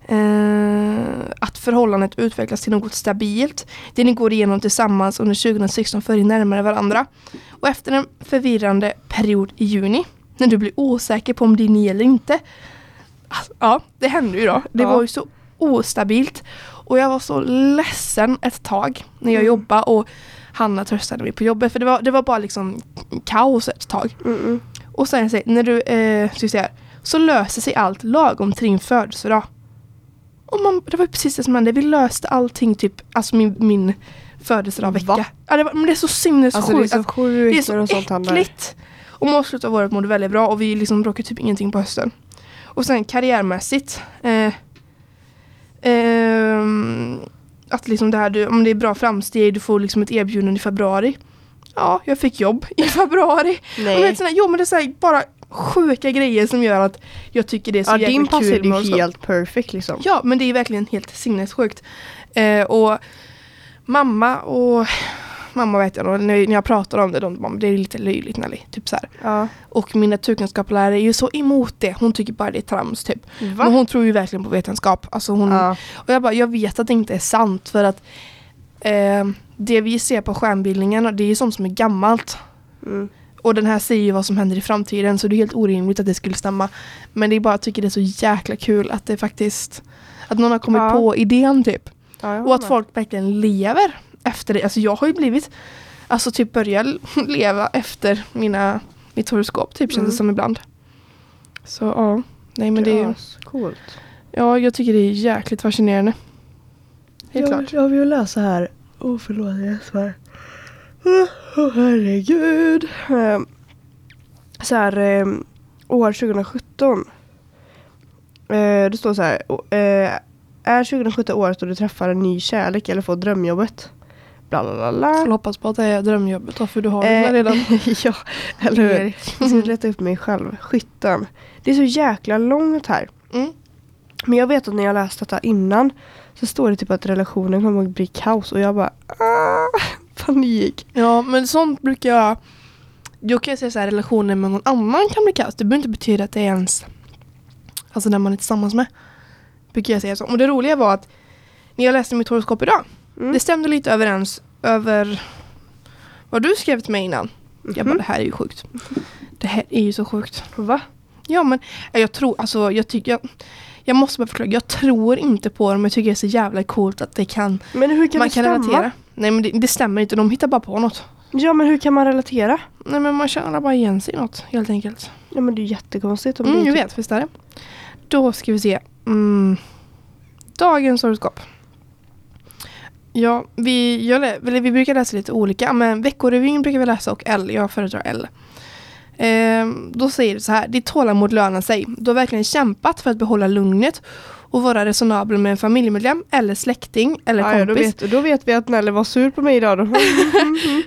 eh, att förhållandet utvecklas till något stabilt. Det ni går igenom tillsammans under 2016 för er närmare varandra. Och efter en förvirrande period i juni, när du blir osäker på om det är ni eller inte. Alltså, ja, det hände ju då. Det Ja. var ju så ostabilt. Och jag var så ledsen ett tag när jag Mm. jobbade och Hanna tröstade mig på jobbet. För det var, det var bara liksom kaos ett tag. Mm. Och sen säger när du, eh, vi se här, så löser sig allt lagom till din födelsedag. Och man, det var precis det som hände. Vi löste allting typ, alltså min, min födelsedagvecka. Va? Ja, det, var, men det är så sinnessjukt. Alltså det är så sjukt det är så sånt äckligt. Och mot slutet av året mådde väldigt bra och vi liksom bråkade typ ingenting på hösten. Och sen karriärmässigt. Eh, ehm, att liksom det här, du, om det är bra framsteg, du får liksom ett erbjudande i februari. Ja, jag fick jobb i februari. Och du vet, Nej. såna, jo men det är så här, bara sjuka grejer som gör att jag tycker det är så Ja, jäkla din kul. passade med ju horoskop. helt perfect liksom. Ja, men det är verkligen helt sinnessjukt. Eh, och mamma och mamma vet jag när jag pratar om det, de bara, det är lite löjligt Nelly. Typ så. Ja. Och min naturkunskapslärare är ju så emot det. Hon tycker bara det är trams typ. Va? Men hon tror ju verkligen på vetenskap. Alltså hon, Ja. Och jag bara, jag vet att det inte är sant för att eh, det vi ser på skärmbildningen, det är ju sånt som är gammalt. Mm. Och den här säger ju vad som händer i framtiden så det är helt orimligt att det skulle stämma. Men det är bara, jag tycker det är så jäkla kul att det faktiskt, att någon har kommit Ja. på idén typ. Ja, Och att håller folk verkligen lever efter det. Alltså jag har ju blivit, alltså typ börjat leva efter mina, mitt horoskop typ känns Mm. det som ibland. Så ja, nej men med. det är ju, Coolt. ja jag tycker det är jäkligt fascinerande. Helt jag, klart. jag vill läsa här. Åh oh, förlåt jag svär. Oh, herregud. Um, så här um, år 2017. Uh, det står så här. Uh, är 2017 året då du träffar en ny kärlek eller får drömjobbet? Bla bla bla. bla. Får hoppas på att det är drömjobbet då för du har det Eh, redan. ja, eller hur? Jag ska leta upp mig själv. Skytten. Det är så jäkla långt här. Mm. Men jag vet att när jag läst detta innan så står det typ att relationen kommer att bli kaos och jag bara ah, panik. Ja men sånt brukar jag Jag kan säga så här relationer med någon annan kan bli kaos. Det behöver inte betyda att det är ens Alltså den man är tillsammans med. Brukar jag säga så. Och det roliga var att När jag läste mitt horoskop idag Mm. Det stämde lite överens över Vad du skrev till mig innan. Jag bara Mhm. det här är ju sjukt. Det här är ju så sjukt. Va? Ja men jag tror, alltså jag tycker jag, jag måste bara förklara, jag tror inte på dem. Jag tycker det är så jävla coolt att det kan, Men hur kan man det kan stämma? relatera. Nej men det, det stämmer inte, de hittar bara på något. Ja men hur kan man relatera? Nej men man känner bara igen sig i något helt enkelt. Ja men det är jättekonstigt. Om Mm, det jag är vet, visst är det. Då ska vi se. Mm. Dagens horoskop. Ja, vi, jag, vi brukar läsa lite olika men Veckorevyn brukar vi läsa och L, jag föredrar L. Eh, då säger det så här, ditt tålamod lönar sig. Du har verkligen kämpat för att behålla lugnet och vara resonabel med en familjemedlem eller släkting eller Ja, ja, då, kompis vet, då vet vi att Nelly var sur på mig idag. Då.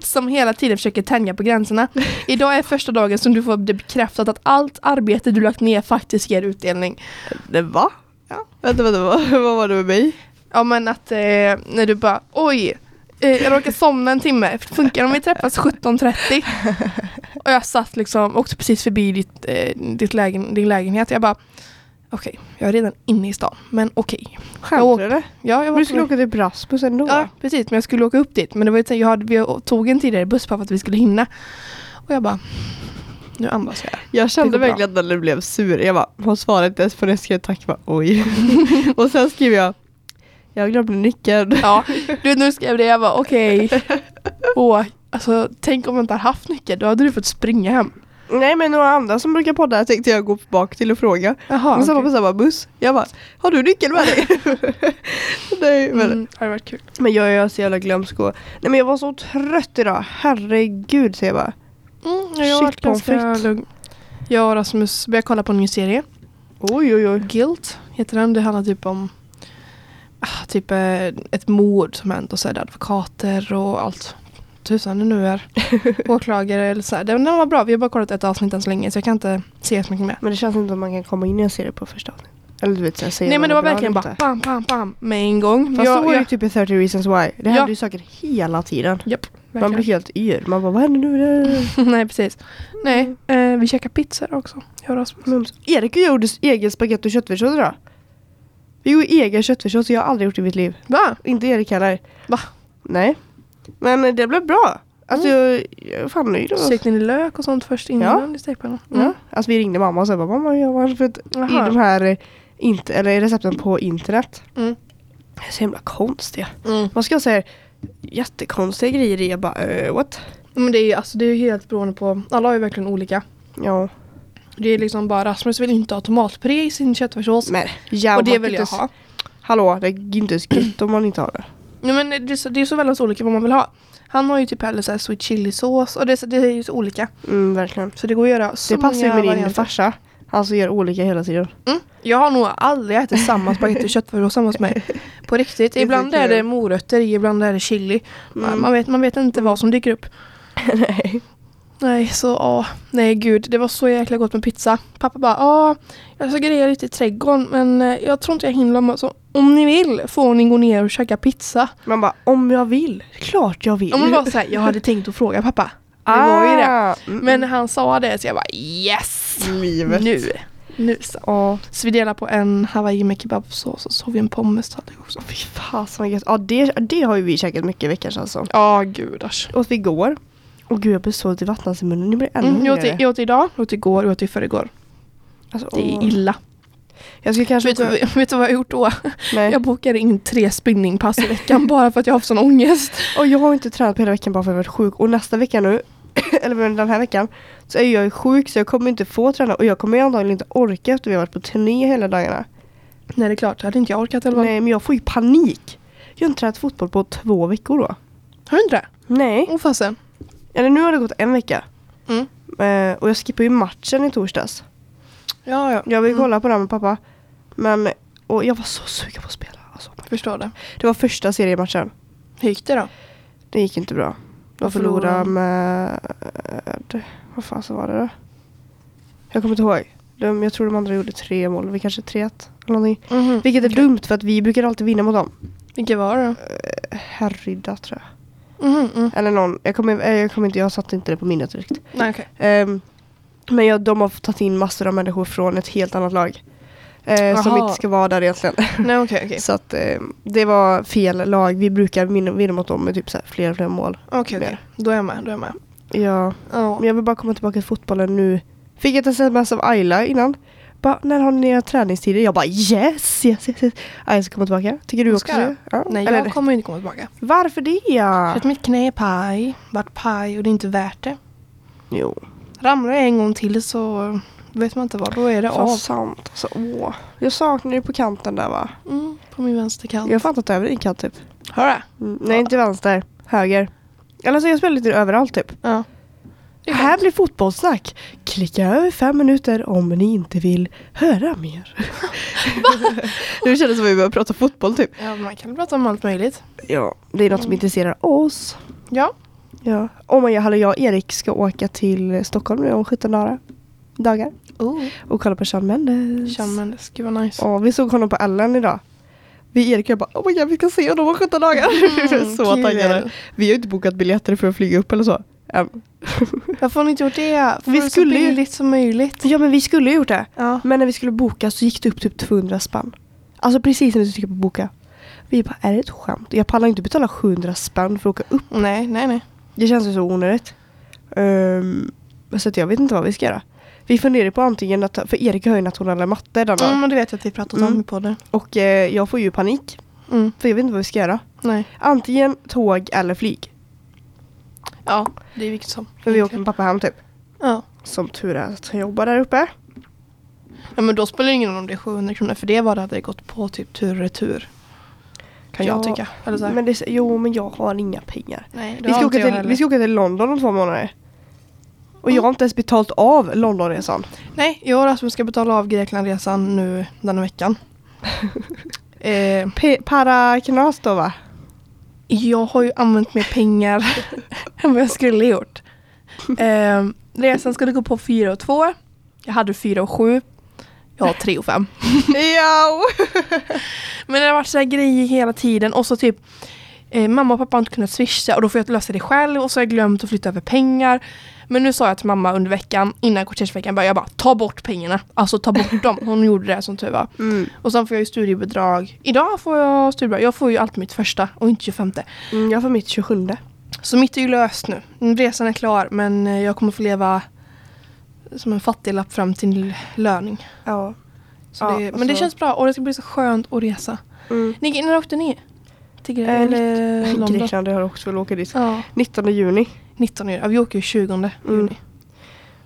som hela tiden försöker tänja på gränserna. Idag är första dagen som du får det bekräftat att allt arbete du lagt ner faktiskt ger utdelning. det va? Ja. Vänta, vänta, vad, vad var det med mig? Ja men att eh, när du bara oj, eh, jag råkade somna en timme. Funkar om vi träffas 17.30? Och jag satt liksom, åkte precis förbi ditt, eh, ditt lägen, din lägenhet. Jag bara okej, jag är redan inne i stan. Men okej. Skämtar du? Ja, jag Men var du skulle åka till Rasmus ändå? Ja precis, men jag skulle åka upp dit. Men det var ju, jag hade, vi tog en tidigare buss för att vi skulle hinna. Och jag bara nu andas jag. Jag kände bra. verkligen att Nelly blev sur. Jag bara, hon svarade inte ens på det. Jag skrev tack. Jag Bara, Oj. och sen skrev jag, jag glömde nyckeln. Ja, du nu skrev det. Jag bara okej. Åh, alltså tänk om jag inte hade haft nyckel. Då hade du fått springa hem. Nej men några andra som brukar podda tänkte jag gå bak till och fråga. Jaha, men sen var okej. på samma buss. Jag bara, har du nyckeln med dig? Nej, men, Mm, det hade varit kul. men jag är så jävla glömsk. Nej men jag var så trött idag. Herregud säger jag bara. Mm, jag har varit ganska lugn. Jag och Rasmus började kolla på en ny serie. Oj oj oj. Guilt heter den. Det handlar typ om ah, typ eh, ett mord som hänt och så är det advokater och allt. Tusan det nu är. Åklagare eller så här. Den, den var bra. Vi har bara kollat ett avsnitt än så länge så jag kan inte se så mycket mer. Men det känns inte som man kan komma in i en serie på första avsnittet. Eller du vet jag säger Nej men det var verkligen bara bam, bam, bam med en gång. Fast Jag- så det jag- typ i 30 reasons why. Det Ja. händer ju saker hela tiden. Japp, Man blir helt yr. Man bara, vad händer nu? Nej precis. Nej, eh, vi käkar pizzor också. Jag. Erik och jag gjorde egen spagetti och köttfärssås idag. Vi gjorde egen köttfärssås, jag har aldrig gjort i mitt liv. Va? Inte Erik heller. Va? Nej. Men det blev bra. Alltså jag, jag är fan nöjd. Stekte ni lök och sånt först innan i stekpannan? Ja. Alltså vi ringde mamma och sa mamma jag var för att i de här eh, inte, eller recepten på internet. Mm. Det är så himla konstiga. Mm. Vad ska säga? Jättekonstiga grejer i. Jag bara, uh, what? Men det är ju alltså, det är ju helt beroende på, alla har ju verkligen olika. Ja. Det är liksom bara Rasmus vill inte ha tomatpuré i sin köttfärssås. Men och det vill jag ha. Hallå, det är inte gött om man inte har det. Nej, men det, är så, det är så väldigt olika vad man vill ha. Han har ju typ hellre så här sweet chili sås och det, är så- det är ju så olika. Mm, verkligen. Så det går att göra så Det passar ju många med din varianter. farsa. Han som gör olika hela tiden. Mm. Jag har nog aldrig ätit samma spagetti och köttfärssås hos mig. På riktigt. Det är så Ibland är kul. det morötter i, ibland är det chili. Man, Mm. man, vet, man vet inte vad som dyker upp. Nej. Nej, så åh, nej gud, det var så jäkla gott med pizza. Pappa bara, ja, jag ska greja lite i trädgården men eh, jag tror inte jag hinner. Så om ni vill får ni gå ner och käka pizza. Man bara, om jag vill. Klart jag vill. Om det var så här, jag hade tänkt att fråga pappa. Det var ju det. Ah, mm, Men han sa det så jag bara yes! Livet. Nu, nu så. Ja, Så vi delade på en hawaii med kebabsås och så har vi en pommes-tallrik också. fy fasen gött. Ja, det, det har ju vi käkat mycket i veckan som. Ja, gudars. Åt vi igår. Och gud jag blev så att det vattnas i munnen. Nu blir det ännu Mm, jag, åt, jag åt idag, jag åt igår och jag åt i förrgår. Alltså, Det är illa. Jag skulle kanske... Vet vad- vet du vad jag har gjort då? Nej. Jag bokade in tre spinningpass i veckan bara för att jag har haft sån ångest. Och jag har inte tränat på hela veckan bara för att jag varit sjuk. Och nästa vecka nu, eller den här veckan, så är jag sjuk så jag kommer inte få träna. Och jag kommer antagligen inte orka efter vi har varit på turné hela dagarna. Nej det är klart, hade inte jag orkat eller vad? Nej men jag får ju panik. Jag har inte tränat fotboll på två veckor då. Har du inte det? Nej. Åh fasen. Eller nu har det gått en vecka. Mm. Eh, och jag skippade ju matchen i torsdags. Ja, ja. Jag vill Mm. kolla på den med pappa. Men, och jag var så sugen på att spela. Alltså. Förstår det. Det var första seriematchen. Hur gick det då? Det gick inte bra. De förlorade förlorade de? med... Vad fan så var det då? Jag kommer inte ihåg. De, jag tror de andra gjorde tre mål. Vi kanske 3-1. Eller någonting. Mhm. Vilket är Okej. dumt för att vi brukar alltid vinna mot dem. Vilket var det då? Härrydda tror jag. Mhm, mm. Eller någon. Jag kommer, eh, jag kommer inte, jag satte inte det på minnet riktigt. Nej okej. Ehm, men jag, de har tagit in massor av människor från ett helt annat lag. Eh, som inte ska vara där egentligen. Nej okej okej. Så att eh, det var fel lag. Vi brukar vinna, vinna mot dem med typ så här flera flera mål. Okej okej. Då är jag med, då är jag med. Ja, Ja. men jag vill bara komma tillbaka till fotbollen nu. Fick ett sms av Ayla innan. Bara, när har ni era träningstider? Jag bara yes, yes, yes. yes. Ayla ska komma tillbaka. Tycker du också det? Ja. Nej Eller, jag kommer inte komma tillbaka. Varför det? För att mitt knä är paj. Vart paj och det är inte värt det. Jo, Ramlar jag en gång till så vet man inte vad. Då är det fan av. sant. Alltså, åh. Jag saknar dig på kanten där va? Mm, på min vänsterkant. Jag har fan tagit över din kant typ. Hör det? Mm, nej, inte vänster. Höger. Eller så jag spelar lite överallt typ. Ja. Här blir fotbollssnack. Klicka över fem minuter om ni inte vill höra mer. nu kändes det som att vi började prata fotboll typ. Ja, man kan prata om allt möjligt. Ja, det är något som intresserar oss. Ja. Ja. Om jag, eller jag och Erik ska åka till Stockholm nu om 17 dagar. dagar Oh. och kolla på Shawn Mendes. Shawn Mendes, gud vad nice. Ja, vi såg honom på Ellen idag. Vi Erik och jag bara, oh my god vi ska se honom om 17 dagar. vi är så kul. taggade. Vi har ju inte bokat biljetter för att flyga upp eller så. Varför har ni inte gjort det? För Vi det skulle så ju- billigt som möjligt. Ja men vi skulle ju gjort det. Ja. Men när vi skulle boka så gick det upp typ 200 spänn. Alltså precis när vi skulle på boka. Vi bara, är det ett skämt? Jag pallar inte betala 700 spänn för att åka upp. Nej, nej, nej. Det känns ju så onödigt. Um, så att jag vet inte vad vi ska göra. Vi funderar på antingen att, för Erik har ju nationella matte den dagen. Mm, men det vet jag att vi pratat Mm. om på det. Och eh, jag får ju panik. Mm. För jag vet inte vad vi ska göra. Nej. Antingen tåg eller flyg. Ja, det är vilket som. För vi åker med pappa hem typ. Ja. Som tur är att han jobbar där uppe. ja, men då spelar det ingen roll om det är 700 kronor. För det var det hade gått på typ tur och retur. Kan jag Ja, tycka. Eller så här. Men det, jo men jag har inga pengar. Nej, Vi ska, åka jag till, heller. vi ska åka till London om två månader. Och jag har inte ens betalt av Londonresan. Nej, jag och Rasmus ska betala av Greklandresan nu denna veckan. eh, Paraknas då va? jag har ju använt mer pengar än vad jag skulle gjort. Eh, resan skulle gå på 4 och 2. Jag hade 4 och 7. Jag har 3 och 5. ja! Men det har varit så här grejer hela tiden och så typ eh, mamma och pappa har inte kunnat swisha och då får jag lösa det själv och så har jag glömt att flytta över pengar. Men nu sa jag till mamma under veckan, innan kvartersveckan, bara, jag bara ta bort pengarna. Alltså ta bort dem. Hon gjorde det som tur var. Mm. Och sen får jag ju studiebidrag. Idag får jag studiebidrag. Jag får ju alltid mitt första och inte 25. Mm, jag får mitt 27. Så mitt är ju löst nu. Resan är klar men eh, jag kommer få leva som en fattiglapp fram till löning. Ja. Så Ja, det, men det så- känns bra och det ska bli så skönt att resa. Mm. Ni, när åkte ni? Till Eh, eller London? Grekland, jag har också velat åka dit. Ja, 19 juni. 19 juni. Ja, vi åker ju 20 Mm. juni.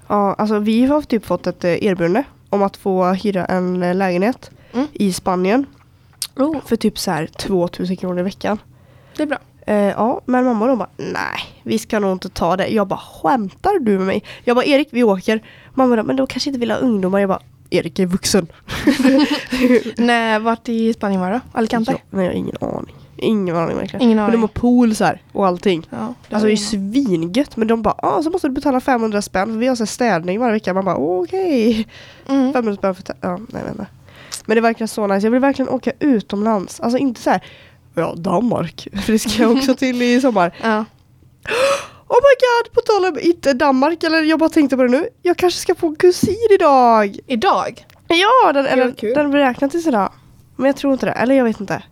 Ja, alltså vi har typ fått ett eh, erbjudande om att få hyra en eh, lägenhet Mm. i Spanien. Oh, För typ så här 2000 kronor i veckan. det är bra. Eh, ja, men mamma de bara nej, vi ska nog inte ta det. Jag bara skämtar du med mig? Jag bara Erik, vi åker. Mamma då, men då kanske inte vill ha ungdomar. Jag bara Erik är vuxen. Nej, vart i Spanien var det? Alicante? Ja, nej, jag har ingen aning. Ingen aning verkligen. Ingen Men aning. de har pool så här och allting. Ja, Alltså det är ju svingött men de bara ah, så måste du betala 500 spänn för vi har så städning varje vecka. Man bara okej. mm. 500 spänn för ja, nej, nej, nej. Men det verkar så nice. Jag vill verkligen åka utomlands. Alltså inte så här ja Danmark. För det ska jag också till i sommar. ja. Oh my god, på tal om inte Danmark eller jag bara tänkte på det nu. Jag kanske ska få en kusin idag. Idag? Ja, den, eller, kul. den beräknar tills idag. Men jag tror inte det. Eller jag vet inte.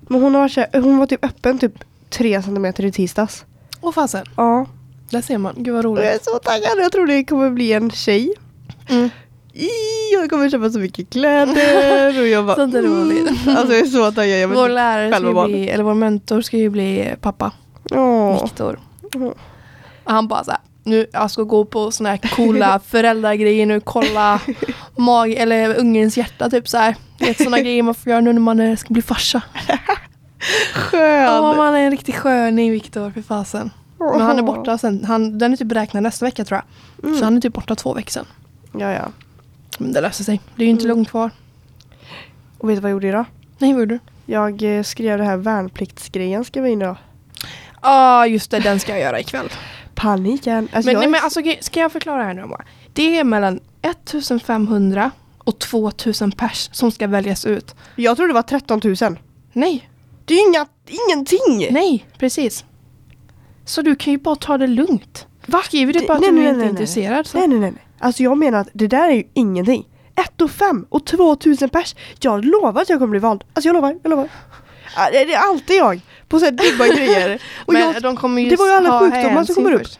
Men hon, har hon var typ öppen typ 3 centimeter i tisdags. Åh fasen. Ja. Där ser man. Gud vad Och jag är roligt. så taggad. Jag tror det kommer bli en tjej. Mm. Jag kommer köpa så mycket kläder. Och jag bara, Sånt är roligt. Mm. Alltså jag är så taggad. Jag Vår lärare ska ju bli, eller vår mentor ska ju bli pappa. Viktor. Och han bara så här, nu jag ska gå på såna här coola föräldragrejer nu, kolla mag eller ungens hjärta typ så här. Det är såna grejer man får göra nu när man ska bli farsa. Skön. Ja, man är en riktig sköning Viktor, för fasen. Men han är borta sen, han, den är typ beräknad nästa vecka tror jag. Mm. Så han är typ borta två veckor sen. Ja, ja. Men det löser sig. Det är ju inte Mm. långt kvar. Och vet du vad jag gjorde idag? Nej, vad gjorde du? Jag eh, skrev det här värnpliktsgrejen ska vi in idag. Ja, ah, just det, den ska jag göra ikväll. Paniken. Alltså Men, nej, är men alltså, ska jag förklara här nu bara? Det är mellan 1500 och 2000 pers som ska väljas ut. Jag trodde det var 13 000. Nej, Det är ju inga, ingenting! nej, precis. Så du kan ju bara ta det lugnt. Va? Skriver du bara att nej, du nej, inte nej, är intresserad så. Nej, nej, nej. Alltså jag menar att det där är ju ingenting. 1 och 5 och 2000 pers. Jag lovar att jag kommer bli vald. Alltså jag lovar, jag lovar. Det är alltid jag. På sådana dumma grejer. Och Men jag, de kommer ju det var ju alla sjukdomar som kommer upp. först.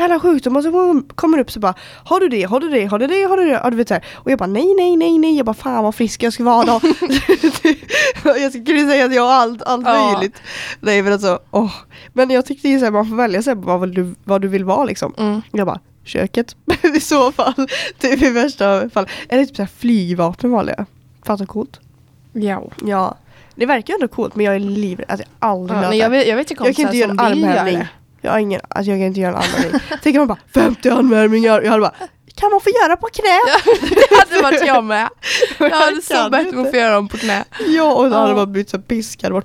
alla sjukdomar som kommer upp så bara Har du det, har du det, har du det, har du det? Ja, du vet så här. Och jag bara nej, nej, nej, nej. Jag bara fan vad frisk jag ska vara då. jag skulle säga att jag har allt, allt Ja. möjligt. Nej men alltså, åh. Men jag tyckte ju så här, man får välja så här, vad, du, vad du vill vara liksom. Mm. Jag bara, köket i så fall. Typ i värsta fall. Eller typ såhär flygvapen vanliga. Fattar coolt. Ja. Ja. Det verkar ändå coolt men jag är livrädd att jag aldrig Ja, jag vet, jag vet Jag kan inte göra en armhävning. Jag har ingen, alltså jag kan inte göra en anmälning. Tänker man bara 50 anmälningar. Jag hade bara, kan man få göra på knä? det hade varit jag med. Jag hade så bett inte. om att få göra dem på knä. Ja och då hade Ja. man blivit så piskad. Bara,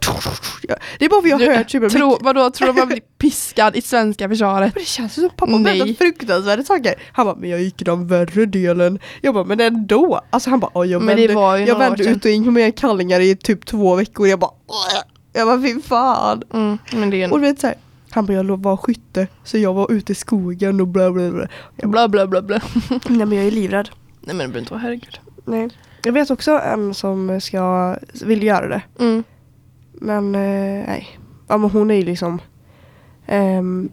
det är bara för jag har hört himla Tro, vadå, tror du man blir piskad i svenska försvaret? Men det känns som pappa Nej. berättat fruktansvärda saker. Han bara, men jag gick den värre delen. Jag bara, men ändå. Alltså han bara, "Oj, jag vände, jag vände ut och in mina kallingar i typ två veckor. Jag bara, jag bara, fy fan. Mm, men det är Och en du vet så här, han bara, jag var skytte så jag var ute i skogen och bla bla bla. Jag bla bara, bla bla bla. nej men jag är livrädd. Nej men det behöver inte vara, herregud. Nej. Jag vet också en som ska, vill göra det. Mm. Men eh, nej. Ja men hon är ju liksom ehm,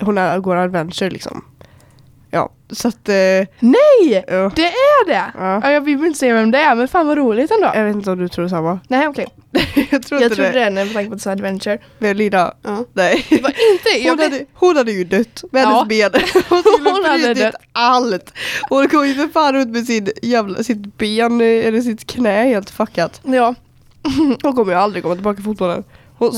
Hon är, går adventure liksom. Ja, så att eh, Nej! ja. Det är det! Ja. Ja, jag vill inte säga vem det är men fan vad roligt ändå. Jag vet inte om du tror samma. Nej okej. jag tror Jag inte trodde det. det jag tänkte på så adventure. Men Lina, Ja. nej. Det var inte, Hon hade, hon hade ju dött med hennes ben. Hon skulle Hon ha hade brutit dött. allt. Hon kom ju för fan ut med sin jävla, sitt ben eh, eller sitt knä helt fuckat. ja. Hon kommer ju aldrig komma tillbaka till fotbollen. Hon,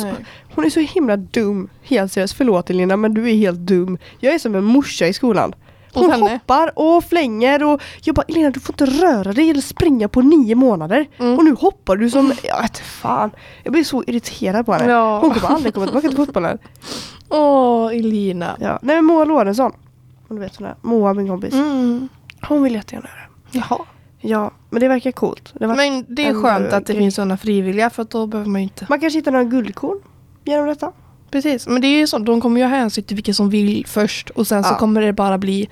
hon är så himla dum. Helt seriöst, förlåt Elina men du är helt dum. Jag är som en morsa i skolan. Hon henne? hoppar och flänger och jag bara Elina du får inte röra dig eller springa på nio månader. Mm. Och nu hoppar du som, jag vet fan. Jag blir så irriterad på henne. Ja. Hon kommer aldrig komma tillbaka till fotbollen. Åh, Elina. Ja. Nej men Moa Lorentzon. Du vet hon är. Moa min kompis. Mm. Hon vill jättegärna göra det. Jaha. Ja men det verkar coolt. Det Men det är skönt eh, att det grej. finns sådana frivilliga för då behöver man ju inte. Man kanske hittar några guldkorn genom detta. Precis, men det är ju så. De kommer ju ha hänsyn till vilka som vill först och sen så Ja. kommer det bara bli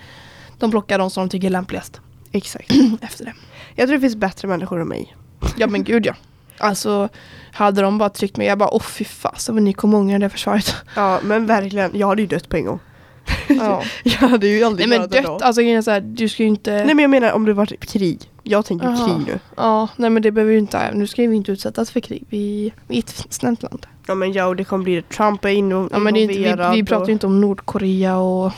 de plockar de som de tycker är lämpligast Exakt. efter det. Jag tror det finns bättre människor än mig. Ja men gud ja. Alltså hade de bara tryckt mig, jag bara åh fy fasen vad ni kom många i det försvaret. Ja men verkligen, jag hade ju dött på en gång. Ja. Jag hade ju aldrig Nej men dött, alltså grejen är så här, du ska ju inte... Nej men jag menar om det var krig. Jag tänker Aha. krig nu. Ja, nej men det behöver ju inte, nu ska vi inte utsättas för krig. Vi, vi är ett snällt land. Ja men ja och det kommer bli Trump är inno- Ja, men det är inte, vi, involverad vi pratar och- ju inte om Nordkorea och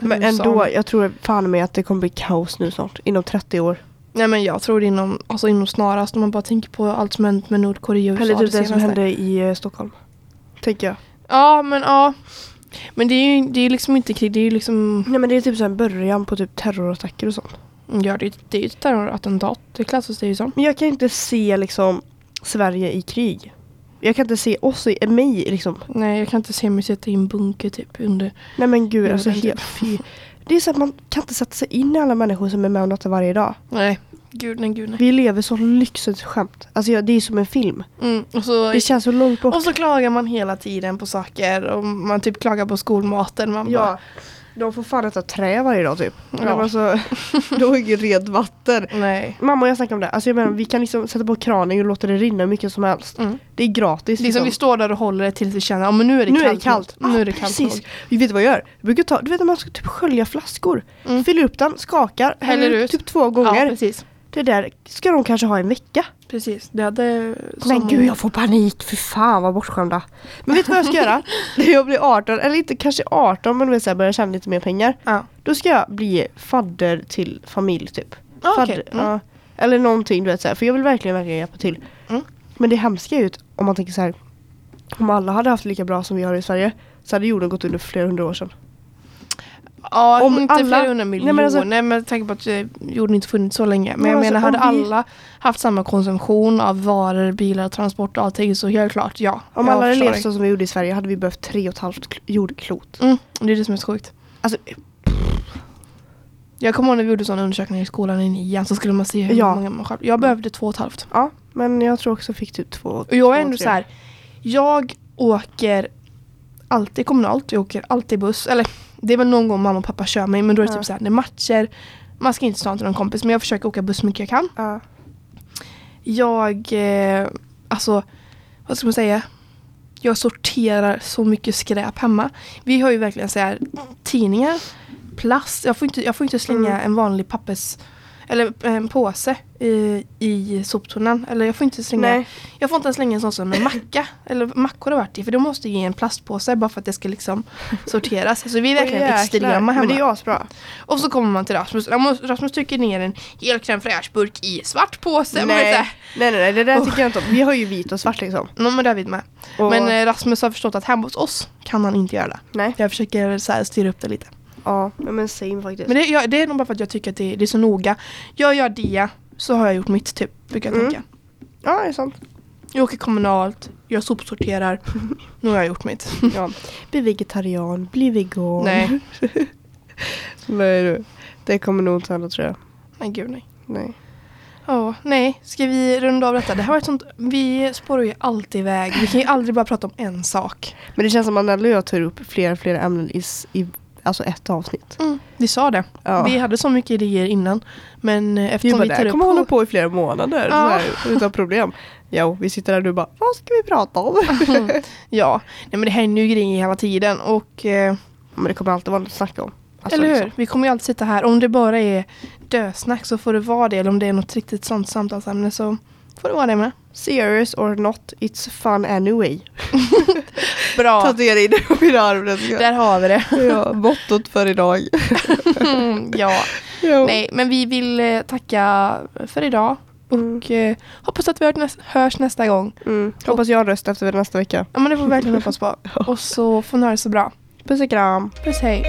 Men USA. ändå, jag tror fan med att det kommer bli kaos nu snart. Inom 30 år. Nej men jag tror det inom, alltså inom snarast om man bara tänker på allt som hänt med Nordkorea och USA Eller typ det det som hände i eh, Stockholm. Tänker jag. Ja men ja. Men det är ju det är liksom inte krig, det är ju liksom, Nej men det är typ så en början på typ terrorattacker och sånt. ja det, är- det är ju ett terrorattentat, det klassas det ju som. Men jag kan inte se liksom Sverige i krig. Jag kan inte se oss i, mig liksom. Nej jag kan inte se mig sitta i en bunker typ under. Nej men gud alltså men helt fy. Det är så att man kan inte sätta sig in i alla människor som är med om detta varje dag. Nej, gud nej gud nej. Vi lever så lyxigt skämt. Alltså ja, det är som en film. Mm, och, så, Det känns så långt bort. och så klagar man hela tiden på saker och man typ klagar på skolmaten. Man bara, Ja, de får fan äta trä varje dag typ. Ja. Ja. Alltså, de har inget rent vatten. nej. Mamma och jag snackade om det. Alltså jag menar, vi kan liksom sätta på kranen och låta det rinna hur mycket som helst. Mm. Det är gratis. Liksom vi står där och håller det tills vi känner att nu är det nu är kallt. det kallt. nog. Nu är det Ja, kallt. precis. Vi vet vad jag gör? Jag brukar ta, du vet när man ska typ skölja flaskor. Mm. Fyller upp den, skakar, Häller häller ut typ två Ja, gånger. precis. Det där ska de kanske ha en vecka. Precis. Det hade... Men gud jag får panik, för fan vad bortskämda. Men vet du vad jag ska göra? När jag blir 18, eller inte kanske 18 men här, börjar tjäna lite mer pengar. Ja. Då ska jag bli fadder till familj typ. Ah, Fadder, okej. Mm. ja. Eller någonting du vet för jag vill verkligen, verkligen hjälpa till. Mm. Men det hemska är ju om man tänker så här. Om alla hade haft lika bra som vi har i Sverige så hade jorden gått under flera hundra år sedan. Ja, Om inte alla- flera hundra Nej, miljoner. men alltså- Nej men tänker på att eh, jorden inte funnits så länge. Men Nej, jag men menar, alltså, hade vi- alla haft samma konsumtion av varor, bilar, transport och allting så helt klart ja. Om alla hade levt så som vi gjorde i Sverige hade vi behövt tre och ett halvt kl- jordklot. Mm, det är det som är så sjukt. Alltså, Jag kommer ihåg när vi gjorde sådana undersökningar i skolan i nian så skulle man se hur Ja. många man själv... Jag behövde två och ett halvt. ja, men jag tror också fick typ två. Och jag är ändå så här. Jag åker alltid kommunalt, jag åker alltid buss. Eller det är väl någon gång mamma och pappa kör mig men då är det Ja. typ så här, det är matcher. Man ska inte ta till någon kompis men jag försöker åka buss så mycket jag kan. Ja. Jag, eh, alltså, vad ska man säga? Jag sorterar så mycket skräp hemma. Vi har ju verkligen så här tidningar, plast. Jag får inte, jag får inte slänga Mm. en vanlig pappers eller en påse i, i soptunnan. Eller jag får inte slänga, Nej. jag får inte slänga en sån som en macka. Eller mackor har varit i, för då måste ge en plastpåse bara för att det ska liksom sorteras. Alltså vi är verkligen jäklar. extrema hemma. Men det är asbra. Och så kommer man till Rasmus. Rasmus, trycker ner en hel crème fraîche-burk i svart påse. Nej. så nej, nej, nej, det där tycker jag inte om. Vi har ju vit och svart liksom. "Nå, men det har vi med. Och, Men eh, Rasmus har förstått att hemma hos oss kan han inte göra det. nej. Jag försöker så här styra upp det lite. Ja, men same faktiskt. Men det, jag, det är nog bara för att jag tycker att det, det är så noga. Gör jag det så har jag gjort mitt typ, brukar jag Mm. tänka. Ja, det är sant. Jag åker kommunalt, jag sopsorterar. nu har jag gjort mitt. Ja. Bli vegetarian, bli vegan. Nej. nej du. Det kommer nog inte hända tror jag. Men gud nej. Nej. Ja, nej. Ska vi runda av detta? Det har varit sånt, vi spårar ju alltid iväg. Vi kan ju aldrig bara prata om en sak. Men det känns som att Nelly och jag tar upp fler och fler ämnen i, i alltså ett avsnitt. Mm, vi sa det. Ja. Vi hade så mycket idéer innan. Men eh, eftersom bara, vi tar upp... kommer hålla på i flera månader Ja. här, utan problem. Jo, vi sitter där och du bara, vad ska vi prata om? ja, nej, men det händer ju grejer hela tiden. Och, eh, Men det kommer alltid vara något att snacka om. Alltså, eller hur? liksom. Vi kommer ju alltid sitta här. Om det bara är dösnack så får det vara det. Eller om det är något riktigt sånt samtalsämne så får det vara det med. Serious or not, it's fun anyway. Bra, Tatuera in det på min arm. det ska jag. där har vi det. Ja, mottot för idag. Mm, ja, Jo. nej, men vi vill eh, tacka för idag. Mm. Och eh, hoppas att vi hörs, näs- hörs nästa gång. Mm. Hoppas jag har röst efter nästa vecka. Ja men det får vi verkligen hoppas på. Och så får ni ha det så bra. Puss och kram. Puss hej.